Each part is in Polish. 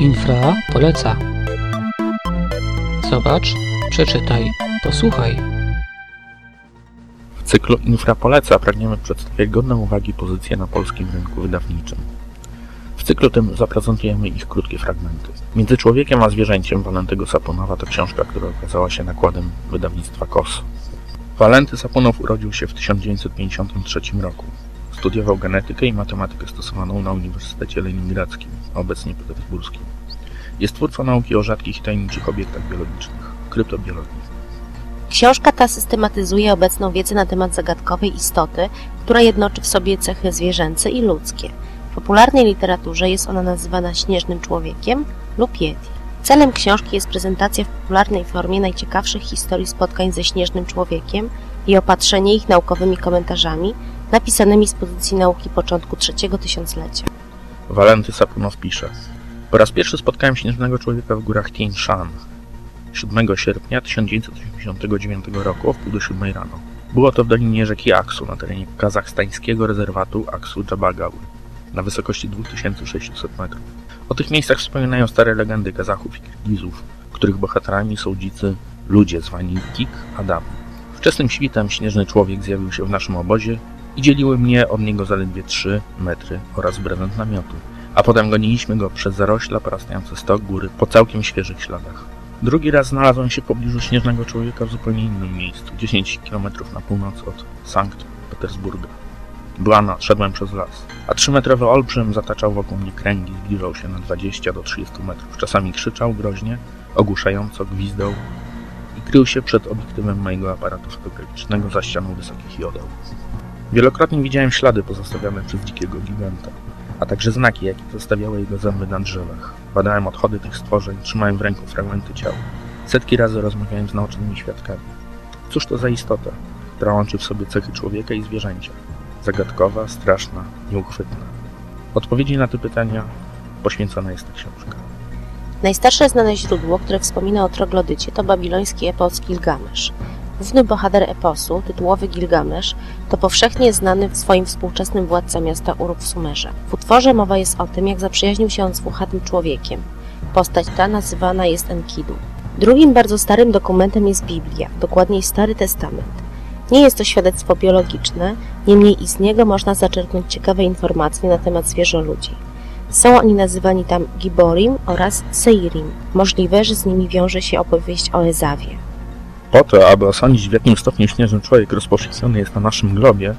Infra poleca. Zobacz, przeczytaj, posłuchaj. W cyklu Infra Poleca pragniemy przedstawić godne uwagi pozycje na polskim rynku wydawniczym. W cyklu tym zaprezentujemy ich krótkie fragmenty. Między człowiekiem a zwierzęciem Walentego Sapunowa to książka, która okazała się nakładem wydawnictwa KOS. Walenty Sapunow urodził się w 1953 roku. Studiował genetykę i matematykę stosowaną na Uniwersytecie Leningradzkim, a obecnie petersburskim. Jest twórcą nauki o rzadkich i tajemniczych obiektach biologicznych, kryptobiologii. Książka ta systematyzuje obecną wiedzę na temat zagadkowej istoty, która jednoczy w sobie cechy zwierzęce i ludzkie. W popularnej literaturze jest ona nazywana śnieżnym człowiekiem lub Yeti. Celem książki jest prezentacja w popularnej formie najciekawszych historii spotkań ze śnieżnym człowiekiem i opatrzenie ich naukowymi komentarzami napisanymi z pozycji nauki początku trzeciego tysiąclecia. Walenty Sapunow pisze Po raz pierwszy spotkałem śnieżnego człowieka w górach Tien Shan 7 sierpnia 1989 roku o wpół do 7 rano. Było to w dolinie rzeki Aksu na terenie kazachstańskiego rezerwatu Aksu Jabagały na wysokości 2600 metrów. O tych miejscach wspominają stare legendy Kazachów i Kirgizów, których bohaterami są dzicy ludzie zwani Kik Adam. Wczesnym świtem śnieżny człowiek zjawił się w naszym obozie i dzieliły mnie od niego zaledwie 3 metry oraz brezent namiotu, a potem goniliśmy go przez zarośla porastające stok góry po całkiem świeżych śladach. Drugi raz znalazłem się w pobliżu śnieżnego człowieka w zupełnie innym miejscu, 10 km na północ od Sankt Petersburga. Blana, szedłem przez las, a trzymetrowy olbrzym zataczał wokół mnie kręgi, zbliżał się na 20 do 30 metrów. Czasami krzyczał groźnie, ogłuszająco gwizdał i krył się przed obiektywem mojego aparatu fotograficznego za ścianą wysokich jodeł. Wielokrotnie widziałem ślady pozostawione przez dzikiego giganta, a także znaki, jakie zostawiały jego zęby na drzewach. Badałem odchody tych stworzeń, trzymałem w ręku fragmenty ciał. Setki razy rozmawiałem z naocznymi świadkami. Cóż to za istota, która łączy w sobie cechy człowieka i zwierzęcia? Zagadkowa, straszna, nieuchwytna. Odpowiedzi na te pytania poświęcona jest ta książka. Najstarsze znane źródło, które wspomina o troglodycie, to babiloński epos Gilgamesz. Główny bohater eposu, tytułowy Gilgamesz, to powszechnie znany swoim współczesnym władca miasta Uruk w Sumerze. W utworze mowa jest o tym, jak zaprzyjaźnił się on z włochatym człowiekiem. Postać ta nazywana jest Enkidu. Drugim bardzo starym dokumentem jest Biblia, dokładniej Stary Testament. Nie jest to świadectwo biologiczne, niemniej i z niego można zaczerpnąć ciekawe informacje na temat zwierzoludzi. Są oni nazywani tam Giborim oraz Seirim. Możliwe, że z nimi wiąże się opowieść o Ezawie. Po to, aby osądzić w jakim stopniu śnieżny człowiek rozpowszechniony jest na naszym globie,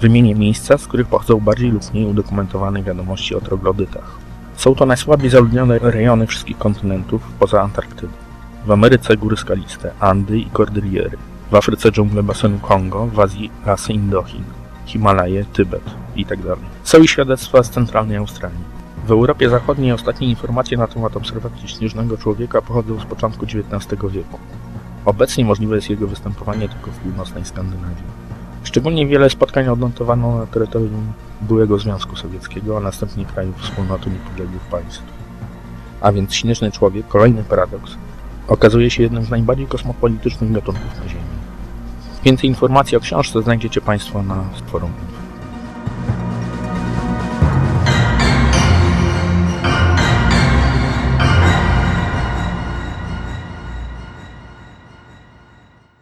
wymienię miejsca, z których pochodzą bardziej lub mniej udokumentowane wiadomości o troglodytach. Są to najsłabiej zaludnione rejony wszystkich kontynentów poza Antarktydą. W Ameryce góry skaliste, Andy i Kordyliery. W Afryce dżungle basenu Kongo, w Azji lasy Indochin, Himalaje, Tybet itd. Są i świadectwa z centralnej Australii. W Europie Zachodniej ostatnie informacje na temat obserwacji śnieżnego człowieka pochodzą z początku XIX wieku. Obecnie możliwe jest jego występowanie tylko w północnej Skandynawii. Szczególnie wiele spotkań odnotowano na terytorium byłego Związku Sowieckiego, a następnie krajów wspólnoty niepodległych państw. A więc śnieżny człowiek, kolejny paradoks, okazuje się jednym z najbardziej kosmopolitycznych gatunków na Ziemi. Więcej informacji o książce znajdziecie Państwo na forum.